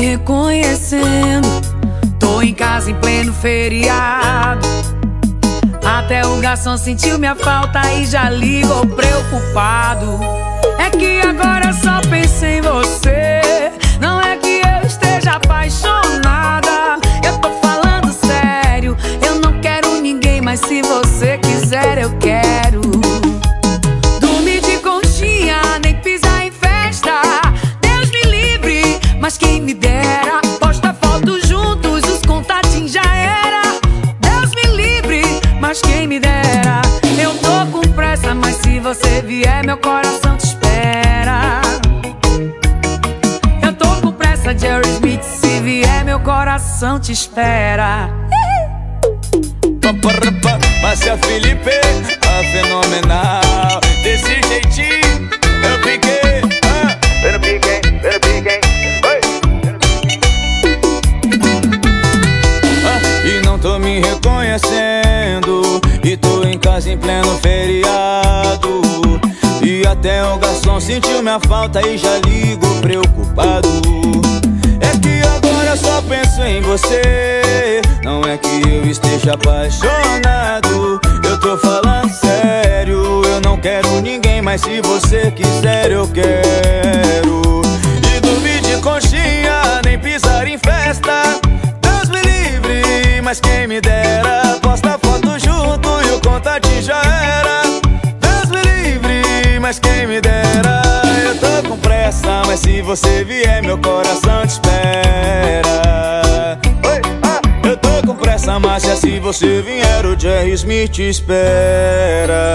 reconhecendo. Tô em casa em pleno feriado. Até o garçom sentiu minha falta e já ligou preocupado. É que agora só penso em você. Mas quem me dera. Eu tô com pressa, mas se você vier, meu coração te espera. Eu tô com pressa, Jerry Smith. Se vier, meu coração te espera. Márcia Felipe, a fenomenal feriado. E até o garçom sentiu minha falta E já ligou preocupado. É que agora só penso em você. Não é que eu esteja apaixonado. Eu tô falando sério. Eu não quero ninguém, mas se você quiser eu quero. E dormir de conchinha, nem pisar em festa. Deus me livre, mas quem me você vier meu coração te espera. Ah, Eu tô com pressa, mas se você vier o Jerry Smith te espera